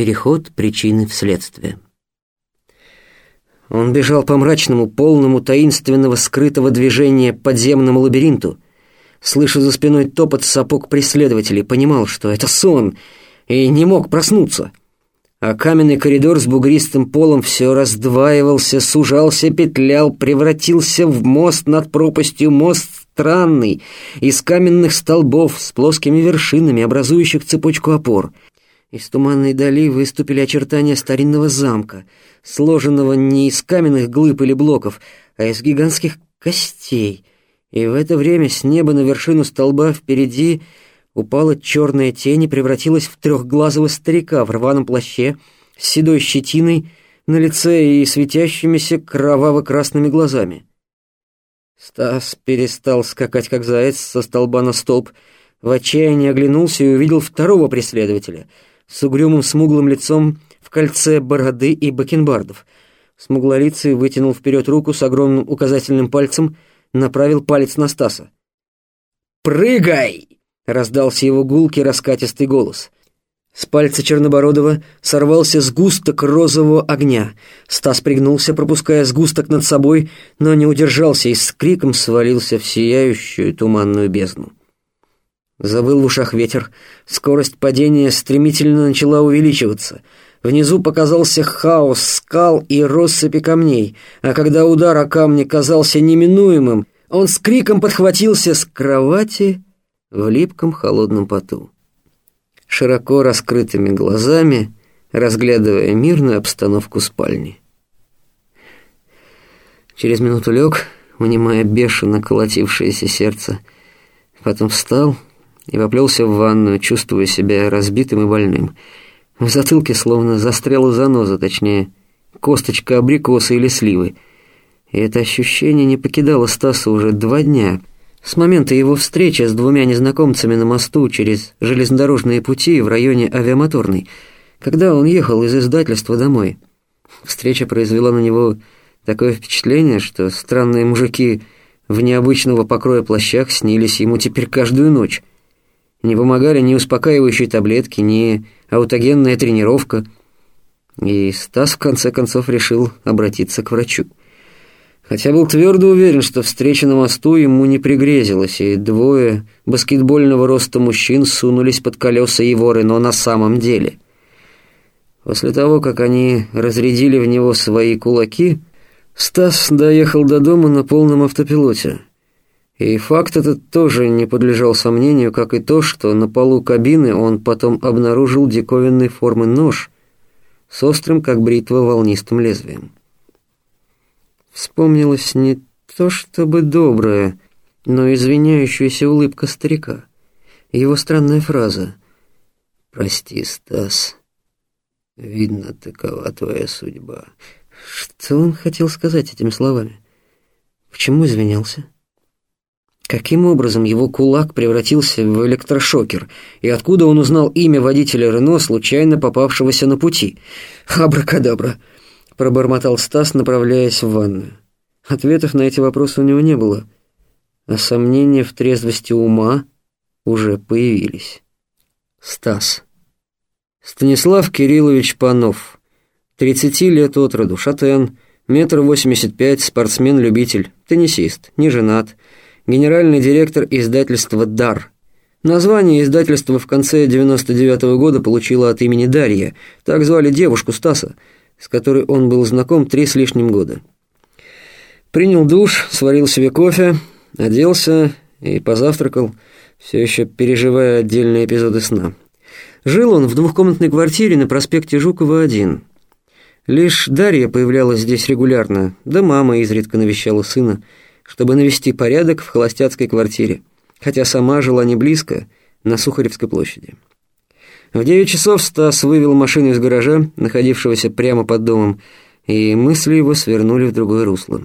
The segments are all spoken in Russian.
Переход причины в следствие. Он бежал по мрачному, полному таинственного скрытого движения подземному лабиринту, слыша за спиной топот сапог преследователей, понимал, что это сон, и не мог проснуться. А каменный коридор с бугристым полом все раздваивался, сужался, петлял, превратился в мост над пропастью, мост странный, из каменных столбов с плоскими вершинами, образующих цепочку опор — из туманной дали выступили очертания старинного замка, сложенного не из каменных глыб или блоков, а из гигантских костей. И в это время с неба на вершину столба впереди упала черная тень и превратилась в трехглазого старика в рваном плаще с седой щетиной на лице и светящимися кроваво-красными глазами. Стас перестал скакать, как заяц, со столба на столб, в отчаянии оглянулся и увидел второго преследователя — с угрюмым смуглым лицом в кольце бороды и бакенбардов. Смуглолицый вытянул вперед руку с огромным указательным пальцем, направил палец на Стаса. «Прыгай!» — раздался его гулкий раскатистый голос. С пальца Чернобородова сорвался сгусток розового огня. Стас пригнулся, пропуская сгусток над собой, но не удержался и с криком свалился в сияющую туманную бездну. Завыл в ушах ветер. Скорость падения стремительно начала увеличиваться. Внизу показался хаос скал и россыпи камней, а когда удар о камни казался неминуемым, он с криком подхватился с кровати в липком холодном поту. Широко раскрытыми глазами, разглядывая мирную обстановку спальни. Через минуту лег, унимая бешено колотившееся сердце, потом встал — и поплелся в ванную, чувствуя себя разбитым и больным. В затылке словно застряла заноза, точнее, косточка абрикоса или сливы. И это ощущение не покидало Стаса уже два дня, с момента его встречи с двумя незнакомцами на мосту через железнодорожные пути в районе авиамоторной, когда он ехал из издательства домой. Встреча произвела на него такое впечатление, что странные мужики в необычного покроя плащах снились ему теперь каждую ночь. Не помогали ни успокаивающие таблетки, ни аутогенная тренировка. И Стас в конце концов решил обратиться к врачу. Хотя был твердо уверен, что встреча на мосту ему не пригрезилась, и двое баскетбольного роста мужчин сунулись под колеса его Рено на самом деле. После того, как они разрядили в него свои кулаки, Стас доехал до дома на полном автопилоте. И факт этот тоже не подлежал сомнению, как и то, что на полу кабины он потом обнаружил диковинной формы нож с острым, как бритва, волнистым лезвием. Вспомнилась не то чтобы добрая, но извиняющаяся улыбка старика. Его странная фраза «Прости, Стас, видно, такова твоя судьба». Что он хотел сказать этими словами? Почему извинялся? Каким образом его кулак превратился в электрошокер, и откуда он узнал имя водителя Рено, случайно попавшегося на пути? «Абракадабра!» — пробормотал Стас, направляясь в ванную. Ответов на эти вопросы у него не было, а сомнения в трезвости ума уже появились. Стас. Станислав Кириллович Панов. 30 лет от роду, шатен, метр восемьдесят пять, спортсмен-любитель, теннисист, не женат, генеральный директор издательства «Дар». Название издательства в конце 99 -го года получило от имени Дарья, так звали девушку Стаса, с которой он был знаком три с лишним года. Принял душ, сварил себе кофе, оделся и позавтракал, все еще переживая отдельные эпизоды сна. Жил он в двухкомнатной квартире на проспекте Жукова-1. Лишь Дарья появлялась здесь регулярно, да мама изредка навещала сына – чтобы навести порядок в холостяцкой квартире, хотя сама жила не близко, на Сухаревской площади. В девять часов Стас вывел машину из гаража, находившегося прямо под домом, и мысли его свернули в другое русло.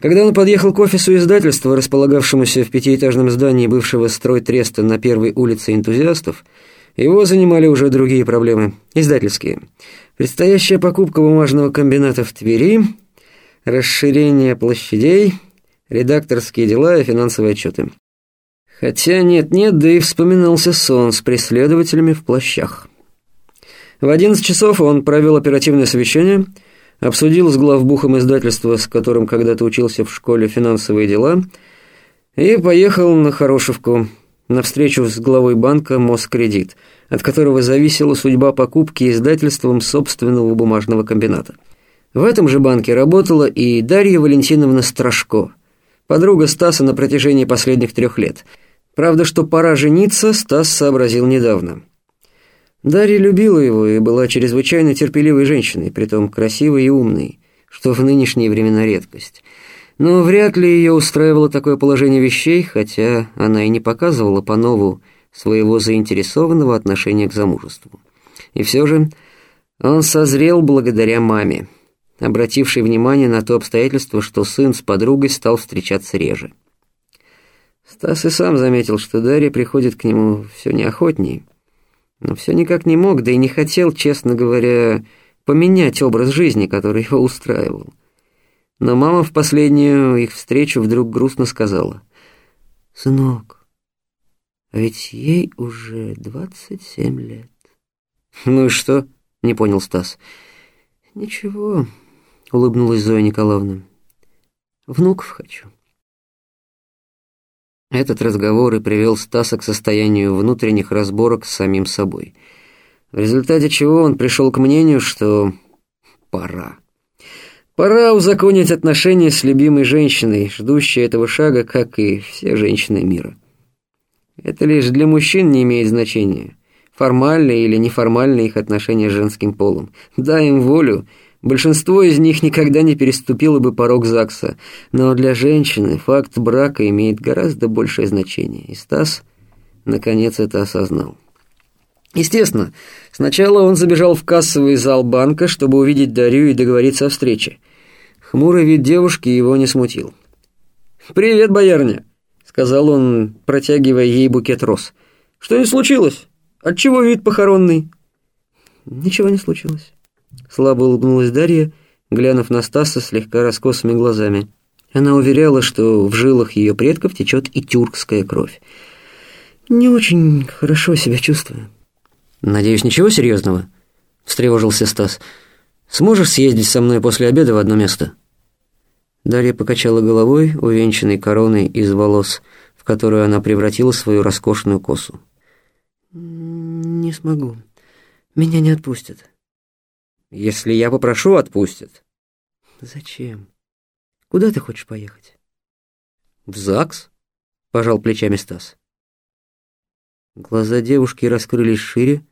Когда он подъехал к офису издательства, располагавшемуся в пятиэтажном здании бывшего стройтреста на первой улице энтузиастов, его занимали уже другие проблемы, издательские. Предстоящая покупка бумажного комбината в Твери, расширение площадей – редакторские дела и финансовые отчеты. Хотя нет-нет, да и вспоминался сон с преследователями в плащах. В 11 часов он провел оперативное совещание, обсудил с главбухом издательства, с которым когда-то учился в школе финансовые дела, и поехал на Хорошевку на встречу с главой банка «Москредит», от которого зависела судьба покупки издательством собственного бумажного комбината. В этом же банке работала и Дарья Валентиновна Страшко, подруга Стаса на протяжении последних трех лет. Правда, что пора жениться, Стас сообразил недавно. Дарья любила его и была чрезвычайно терпеливой женщиной, притом красивой и умной, что в нынешние времена редкость. Но вряд ли ее устраивало такое положение вещей, хотя она и не показывала по-нову своего заинтересованного отношения к замужеству. И все же он созрел благодаря маме обративший внимание на то обстоятельство, что сын с подругой стал встречаться реже. Стас и сам заметил, что Дарья приходит к нему все неохотнее, но все никак не мог, да и не хотел, честно говоря, поменять образ жизни, который его устраивал. Но мама в последнюю их встречу вдруг грустно сказала. «Сынок, а ведь ей уже двадцать семь лет». «Ну и что?» — не понял Стас. «Ничего, — улыбнулась Зоя Николаевна. «Внуков хочу». Этот разговор и привел Стаса к состоянию внутренних разборок с самим собой, в результате чего он пришел к мнению, что пора. Пора узаконить отношения с любимой женщиной, ждущей этого шага, как и все женщины мира. Это лишь для мужчин не имеет значения, формальные или неформальные их отношения с женским полом. Дай им волю — Большинство из них никогда не переступило бы порог ЗАГСа, но для женщины факт брака имеет гораздо большее значение, и Стас наконец это осознал. Естественно, сначала он забежал в кассовый зал банка, чтобы увидеть Дарью и договориться о встрече. Хмурый вид девушки его не смутил. «Привет, боярня», — сказал он, протягивая ей букет роз. «Что не случилось? Отчего вид похоронный?» «Ничего не случилось». Слабо улыбнулась Дарья, глянув на Стаса слегка раскосыми глазами. Она уверяла, что в жилах ее предков течет и тюркская кровь. «Не очень хорошо себя чувствую». «Надеюсь, ничего серьезного?» — встревожился Стас. «Сможешь съездить со мной после обеда в одно место?» Дарья покачала головой, увенчанной короной из волос, в которую она превратила свою роскошную косу. «Не смогу. Меня не отпустят». Если я попрошу, отпустят. Зачем? Куда ты хочешь поехать? В ЗАГС, пожал плечами Стас. Глаза девушки раскрылись шире,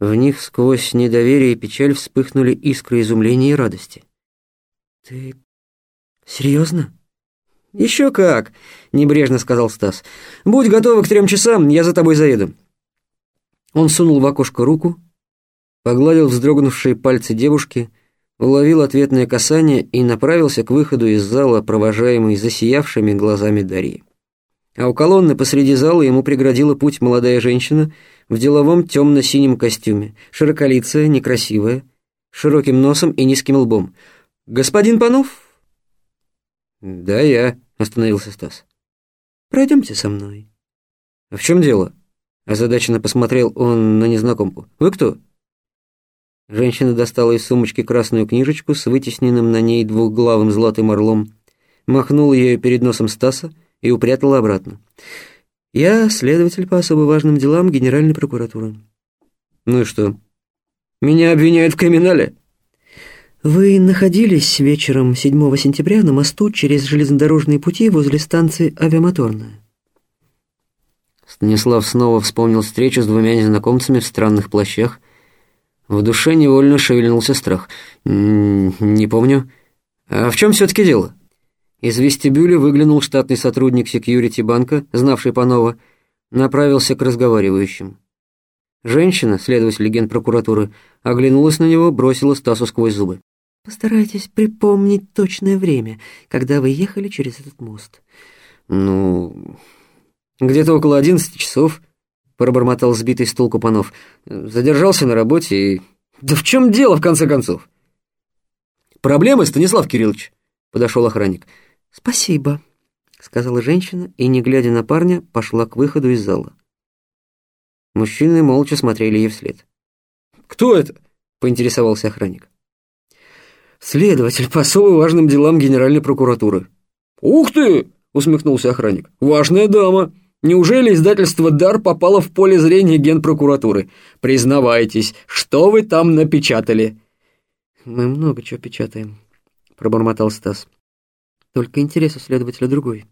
в них сквозь недоверие и печаль вспыхнули искры изумления и радости. «Ты серьезно?» «Еще как!» — небрежно сказал Стас. «Будь готова к трем часам, я за тобой заеду». Он сунул в окошко руку, погладил вздрогнувшие пальцы девушки, уловил ответное касание и направился к выходу из зала, провожаемый засиявшими глазами Дарьи. А у колонны посреди зала ему преградила путь молодая женщина в деловом темно-синем костюме, широколицая, некрасивая, широким носом и низким лбом. «Господин Панов?» «Да, я», — остановился Стас. «Пройдемте со мной». «А в чем дело?» Озадаченно посмотрел он на незнакомку. «Вы кто?» Женщина достала из сумочки красную книжечку с вытесненным на ней двухглавым золотым орлом, махнула ее перед носом Стаса и упрятала обратно. «Я следователь по особо важным делам Генеральной прокуратуры». «Ну и что? Меня обвиняют в криминале?» «Вы находились вечером 7 сентября на мосту через железнодорожные пути возле станции «Авиамоторная». Станислав снова вспомнил встречу с двумя незнакомцами в странных плащах, в душе невольно шевельнулся страх. «Не помню. А в чем все-таки дело?» Из вестибюля выглянул штатный сотрудник секьюрити банка, знавший Панова, направился к разговаривающим. Женщина, следователь генпрокуратуры, оглянулась на него, бросила Стасу сквозь зубы. «Постарайтесь припомнить точное время, когда вы ехали через этот мост». «Ну, где-то около одиннадцати часов», пробормотал сбитый с толку Панов. Задержался на работе и... Да в чем дело, в конце концов? Проблемы, Станислав Кириллович? Подошел охранник. Спасибо, сказала женщина и, не глядя на парня, пошла к выходу из зала. Мужчины молча смотрели ей вслед. «Кто это?» — поинтересовался охранник. «Следователь по особо важным делам Генеральной прокуратуры». «Ух ты!» — усмехнулся охранник. «Важная дама. Неужели издательство «Дар» попало в поле зрения генпрокуратуры? Признавайтесь, что вы там напечатали?» «Мы много чего печатаем», — пробормотал Стас. «Только интерес у следователя другой».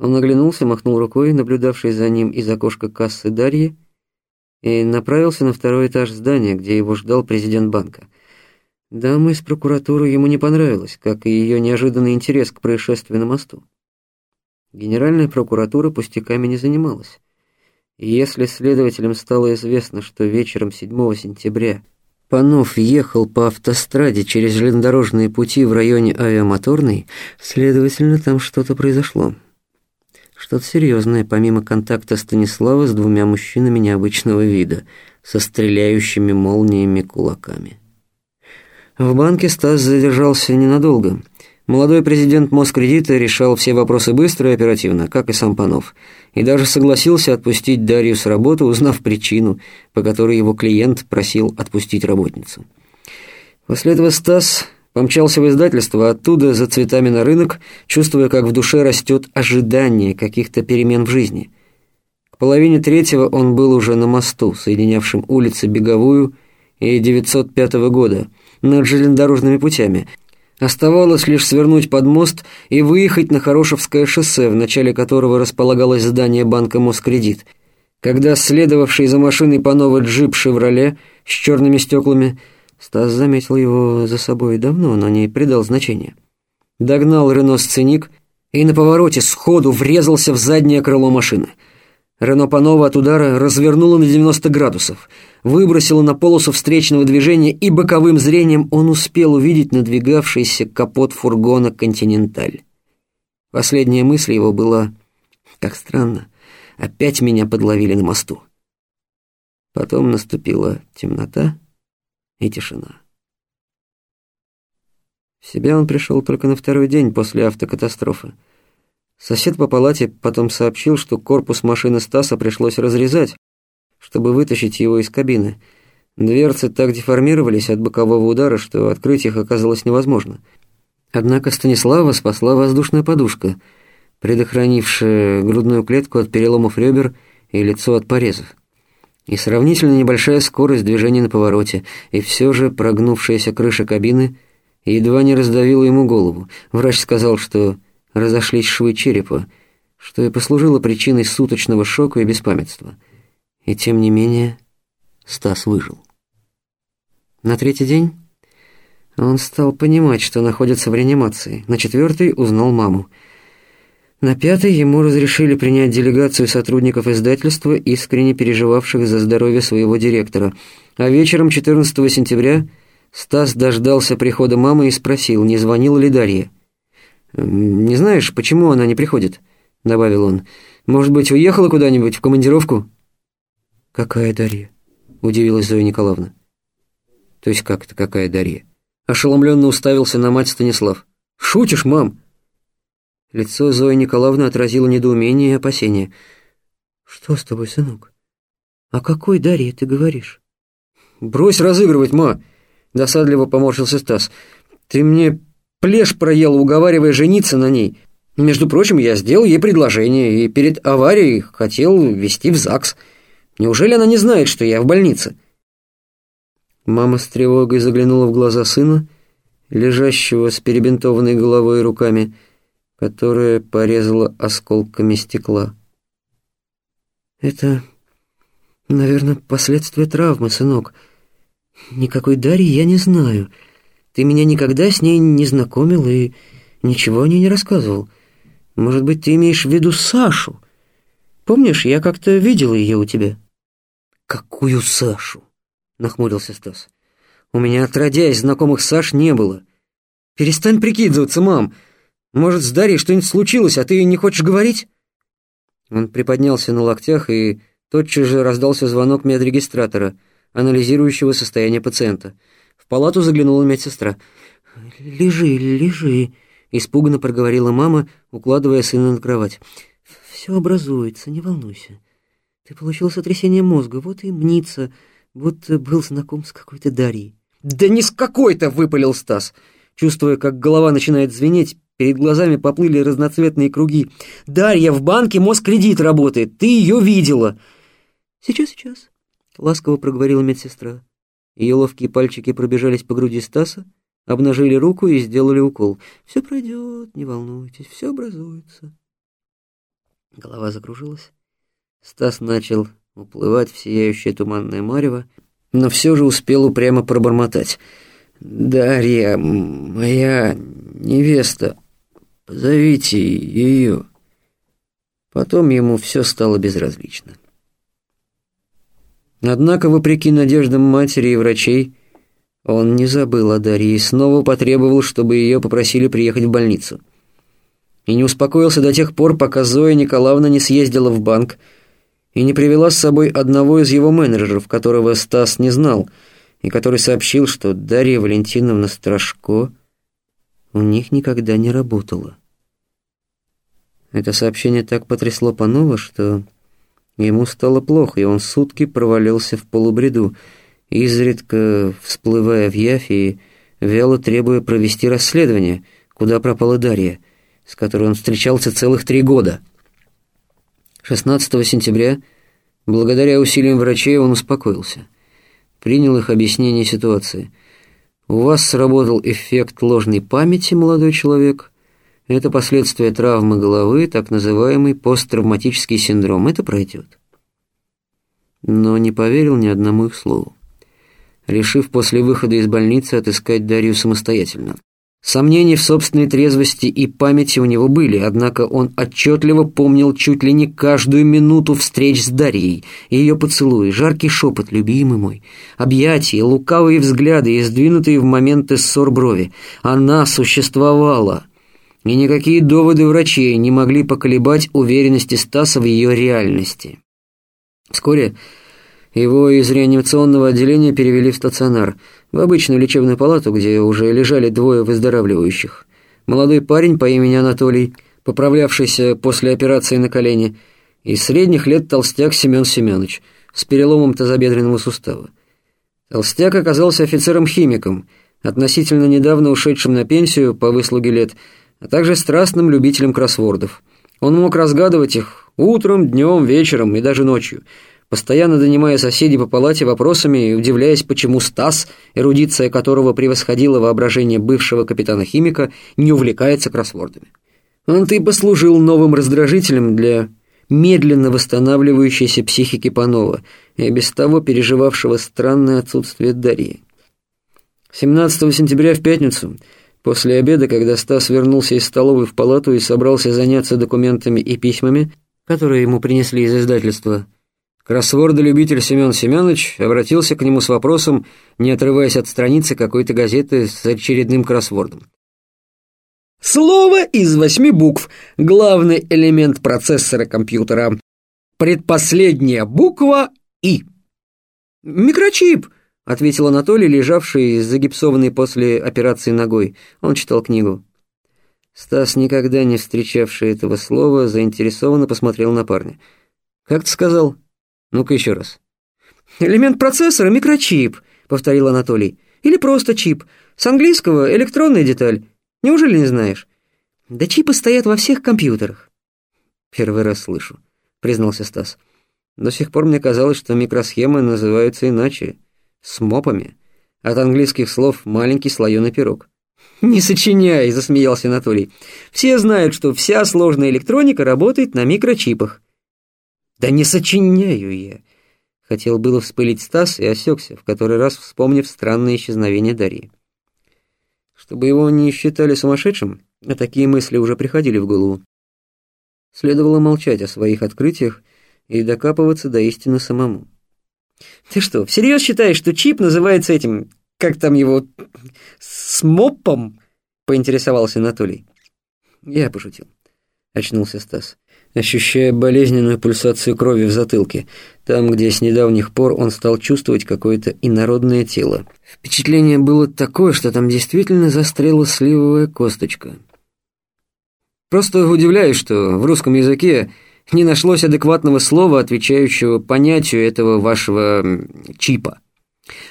Он оглянулся, махнул рукой, наблюдавший за ним из окошка кассы Дарьи, и направился на второй этаж здания, где его ждал президент банка. Дама из прокуратуры ему не понравилась, как и ее неожиданный интерес к происшествию на мосту. Генеральная прокуратура пустяками не занималась. И если следователям стало известно, что вечером 7 сентября Панов ехал по автостраде через железнодорожные пути в районе авиамоторной, следовательно, там что-то произошло. Что-то серьезное, помимо контакта Станислава с двумя мужчинами необычного вида, со стреляющими молниями кулаками. В банке Стас задержался ненадолго – Молодой президент Москредита решал все вопросы быстро и оперативно, как и сам Панов, и даже согласился отпустить Дарью с работы, узнав причину, по которой его клиент просил отпустить работницу. После этого Стас помчался в издательство, оттуда за цветами на рынок, чувствуя, как в душе растет ожидание каких-то перемен в жизни. К половине третьего он был уже на мосту, соединявшем улицы Беговую и 905 года, над железнодорожными путями – Оставалось лишь свернуть под мост и выехать на Хорошевское шоссе, в начале которого располагалось здание банка Москредит. Когда следовавший за машиной по новой джип «Шевроле» с черными стеклами, Стас заметил его за собой давно, но не придал значения. Догнал Рено-сценик и на повороте сходу врезался в заднее крыло машины – Рено Панова от удара развернуло на 90 градусов, выбросило на полосу встречного движения, и боковым зрением он успел увидеть надвигавшийся капот фургона «Континенталь». Последняя мысль его была «Как странно, опять меня подловили на мосту». Потом наступила темнота и тишина. В себя он пришел только на второй день после автокатастрофы. Сосед по палате потом сообщил, что корпус машины Стаса пришлось разрезать, чтобы вытащить его из кабины. Дверцы так деформировались от бокового удара, что открыть их оказалось невозможно. Однако Станислава спасла воздушная подушка, предохранившая грудную клетку от переломов ребер и лицо от порезов. И сравнительно небольшая скорость движения на повороте, и все же прогнувшаяся крыша кабины едва не раздавила ему голову. Врач сказал, что разошлись швы черепа, что и послужило причиной суточного шока и беспамятства. И тем не менее Стас выжил. На третий день он стал понимать, что находится в реанимации. На четвертый узнал маму. На пятый ему разрешили принять делегацию сотрудников издательства, искренне переживавших за здоровье своего директора. А вечером 14 сентября Стас дождался прихода мамы и спросил, не звонила ли Дарья. «Не знаешь, почему она не приходит?» — добавил он. «Может быть, уехала куда-нибудь в командировку?» «Какая Дарья?» — удивилась Зоя Николаевна. «То есть как это какая Дарья?» Ошеломленно уставился на мать Станислав. «Шутишь, мам?» Лицо Зои Николаевны отразило недоумение и опасение. «Что с тобой, сынок? О какой Дарье ты говоришь?» «Брось разыгрывать, ма!» Досадливо поморщился Стас. «Ты мне Плешь проел, уговаривая жениться на ней. Между прочим, я сделал ей предложение и перед аварией хотел везти в ЗАГС. Неужели она не знает, что я в больнице?» Мама с тревогой заглянула в глаза сына, лежащего с перебинтованной головой и руками, которая порезала осколками стекла. «Это, наверное, последствия травмы, сынок. Никакой Дарьи я не знаю». Ты меня никогда с ней не знакомил и ничего о ней не рассказывал. Может быть, ты имеешь в виду Сашу? Помнишь, я как-то видел ее у тебя?» «Какую Сашу?» — нахмурился Стас. «У меня, отродясь, знакомых Саш не было. Перестань прикидываться, мам. Может, с Дарьей что-нибудь случилось, а ты не хочешь говорить?» Он приподнялся на локтях, и тотчас же раздался звонок медрегистратора, анализирующего состояние пациента — в палату заглянула медсестра. «Лежи, лежи», — испуганно проговорила мама, укладывая сына на кровать. «Все образуется, не волнуйся. Ты получил сотрясение мозга, вот и мнится, будто был знаком с какой-то Дарьей. «Да не с какой-то!» — выпалил Стас. Чувствуя, как голова начинает звенеть, перед глазами поплыли разноцветные круги. «Дарья, в банке Москредит работает, ты ее видела!» «Сейчас, сейчас», — ласково проговорила медсестра. Ее ловкие пальчики пробежались по груди Стаса, обнажили руку и сделали укол. «Все пройдет, не волнуйтесь, все образуется». Голова закружилась. Стас начал уплывать в сияющее туманное марево, но все же успел упрямо пробормотать. «Дарья, моя невеста, позовите ее». Потом ему все стало безразлично. Однако, вопреки надеждам матери и врачей, он не забыл о Дарье и снова потребовал, чтобы ее попросили приехать в больницу. И не успокоился до тех пор, пока Зоя Николаевна не съездила в банк и не привела с собой одного из его менеджеров, которого Стас не знал, и который сообщил, что Дарья Валентиновна Страшко у них никогда не работала. Это сообщение так потрясло Панова, что Ему стало плохо, и он сутки провалился в полубреду, изредка всплывая в явь и вяло требуя провести расследование, куда пропала Дарья, с которой он встречался целых три года. 16 сентября, благодаря усилиям врачей, он успокоился. Принял их объяснение ситуации. «У вас сработал эффект ложной памяти, молодой человек», это последствия травмы головы, так называемый посттравматический синдром. Это пройдет. Но не поверил ни одному их слову, решив после выхода из больницы отыскать Дарью самостоятельно. Сомнения в собственной трезвости и памяти у него были, однако он отчетливо помнил чуть ли не каждую минуту встреч с Дарьей, ее поцелуи, жаркий шепот, любимый мой, объятия, лукавые взгляды и сдвинутые в моменты ссор брови. Она существовала и никакие доводы врачей не могли поколебать уверенности Стаса в ее реальности. Вскоре его из реанимационного отделения перевели в стационар, в обычную лечебную палату, где уже лежали двое выздоравливающих. Молодой парень по имени Анатолий, поправлявшийся после операции на колени, и средних лет толстяк Семен Семенович с переломом тазобедренного сустава. Толстяк оказался офицером-химиком, относительно недавно ушедшим на пенсию по выслуге лет, а также страстным любителем кроссвордов. Он мог разгадывать их утром, днем, вечером и даже ночью, постоянно донимая соседей по палате вопросами и удивляясь, почему Стас, эрудиция которого превосходила воображение бывшего капитана-химика, не увлекается кроссвордами. Он-то и послужил новым раздражителем для медленно восстанавливающейся психики Панова и без того переживавшего странное отсутствие Дарьи. 17 сентября в пятницу – После обеда, когда Стас вернулся из столовой в палату и собрался заняться документами и письмами, которые ему принесли из издательства, кроссворда-любитель Семен Семенович обратился к нему с вопросом, не отрываясь от страницы какой-то газеты с очередным кроссвордом. Слово из восьми букв. Главный элемент процессора компьютера. Предпоследняя буква «И». «Микрочип», ответил Анатолий, лежавший загипсованный после операции ногой. Он читал книгу. Стас, никогда не встречавший этого слова, заинтересованно посмотрел на парня. «Как ты сказал? Ну-ка еще раз». «Элемент процессора — микрочип», — повторил Анатолий. «Или просто чип. С английского — электронная деталь. Неужели не знаешь?» «Да чипы стоят во всех компьютерах». «Первый раз слышу», — признался Стас. «До сих пор мне казалось, что микросхемы называются иначе» с мопами. От английских слов «маленький слоеный пирог». «Не сочиняй», — засмеялся Анатолий. «Все знают, что вся сложная электроника работает на микрочипах». «Да не сочиняю я», — хотел было вспылить Стас и осекся, в который раз вспомнив странное исчезновение Дарьи. Чтобы его не считали сумасшедшим, а такие мысли уже приходили в голову. Следовало молчать о своих открытиях и докапываться до истины самому. Ты что, всерьез считаешь, что чип называется этим, как там его, смопом? Поинтересовался Анатолий. Я пошутил. Очнулся Стас, ощущая болезненную пульсацию крови в затылке, там, где с недавних пор он стал чувствовать какое-то инородное тело. Впечатление было такое, что там действительно застряла сливовая косточка. Просто удивляюсь, что в русском языке не нашлось адекватного слова, отвечающего понятию этого вашего чипа.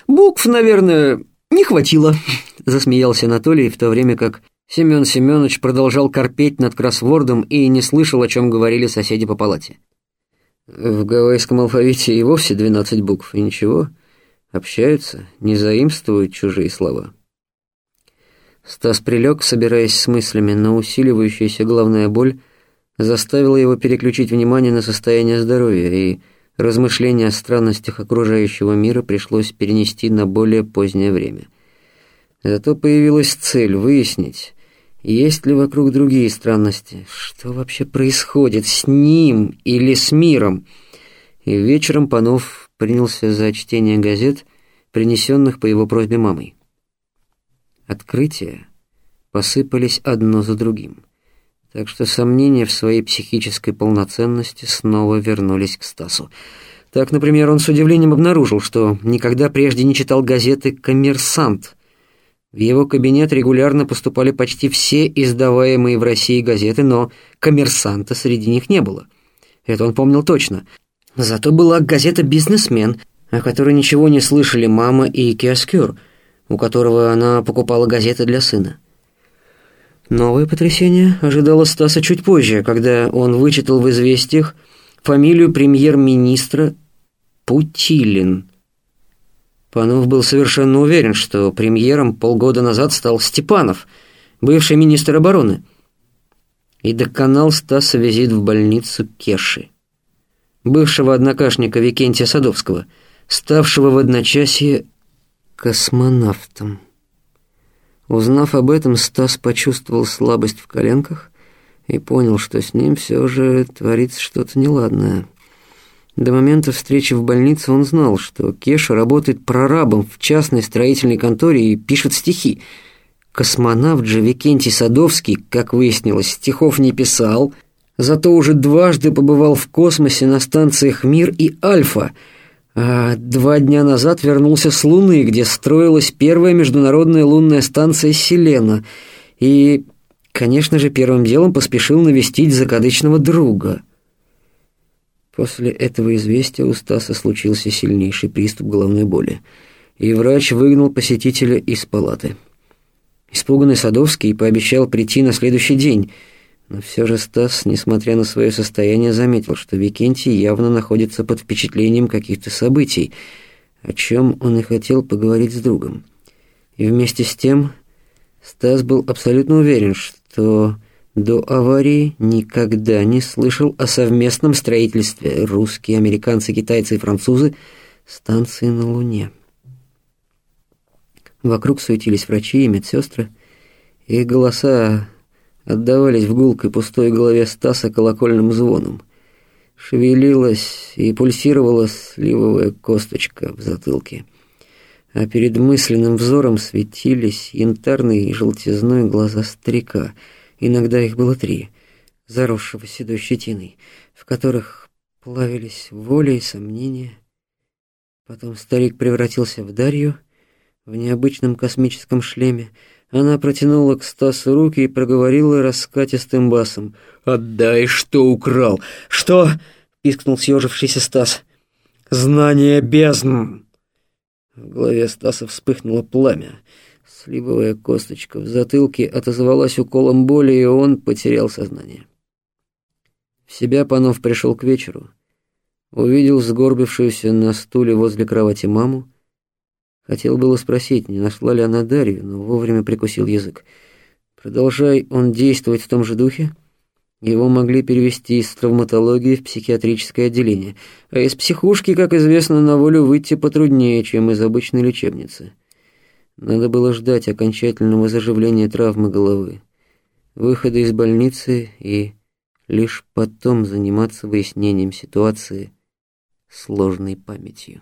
Букв, наверное, не хватило, засмеялся Анатолий, в то время как Семен Семенович продолжал корпеть над кроссвордом и не слышал, о чем говорили соседи по палате. В гавайском алфавите и вовсе двенадцать букв, и ничего, общаются, не заимствуют чужие слова. Стас прилег, собираясь с мыслями, но усиливающаяся головная боль заставила его переключить внимание на состояние здоровья, и размышления о странностях окружающего мира пришлось перенести на более позднее время. Зато появилась цель выяснить, есть ли вокруг другие странности, что вообще происходит с ним или с миром. И вечером Панов принялся за чтение газет, принесенных по его просьбе мамой. Открытия посыпались одно за другим, так что сомнения в своей психической полноценности снова вернулись к Стасу. Так, например, он с удивлением обнаружил, что никогда прежде не читал газеты «Коммерсант». В его кабинет регулярно поступали почти все издаваемые в России газеты, но «Коммерсанта» среди них не было. Это он помнил точно. Зато была газета «Бизнесмен», о которой ничего не слышали мама и Киоскюр – у которого она покупала газеты для сына. Новое потрясение ожидало Стаса чуть позже, когда он вычитал в «Известиях» фамилию премьер-министра Путилин. Панов был совершенно уверен, что премьером полгода назад стал Степанов, бывший министр обороны. И доконал Стаса визит в больницу Кеши, бывшего однокашника Викентия Садовского, ставшего в одночасье космонавтом. Узнав об этом, Стас почувствовал слабость в коленках и понял, что с ним все же творится что-то неладное. До момента встречи в больнице он знал, что Кеша работает прорабом в частной строительной конторе и пишет стихи. Космонавт же Викентий Садовский, как выяснилось, стихов не писал, зато уже дважды побывал в космосе на станциях «Мир» и «Альфа», а два дня назад вернулся с Луны, где строилась первая международная лунная станция «Селена», и, конечно же, первым делом поспешил навестить закадычного друга. После этого известия у Стаса случился сильнейший приступ головной боли, и врач выгнал посетителя из палаты. Испуганный Садовский пообещал прийти на следующий день – но все же Стас, несмотря на свое состояние, заметил, что Викентий явно находится под впечатлением каких-то событий, о чем он и хотел поговорить с другом. И вместе с тем Стас был абсолютно уверен, что до аварии никогда не слышал о совместном строительстве русские, американцы, китайцы и французы станции на Луне. Вокруг суетились врачи и медсестры, их голоса отдавались в гулкой пустой голове Стаса колокольным звоном. Шевелилась и пульсировала сливовая косточка в затылке. А перед мысленным взором светились янтарные и желтизной глаза старика. Иногда их было три, заросшего седой щетиной, в которых плавились воля и сомнения. Потом старик превратился в Дарью в необычном космическом шлеме, она протянула к Стасу руки и проговорила раскатистым басом. «Отдай, что украл!» «Что?» — пискнул съежившийся Стас. «Знание бездн!» В голове Стаса вспыхнуло пламя. Сливовая косточка в затылке отозвалась уколом боли, и он потерял сознание. В себя Панов пришел к вечеру. Увидел сгорбившуюся на стуле возле кровати маму, Хотел было спросить, не нашла ли она Дарью, но вовремя прикусил язык. Продолжай он действовать в том же духе, его могли перевести из травматологии в психиатрическое отделение, а из психушки, как известно, на волю выйти потруднее, чем из обычной лечебницы. Надо было ждать окончательного заживления травмы головы, выхода из больницы и лишь потом заниматься выяснением ситуации сложной памятью.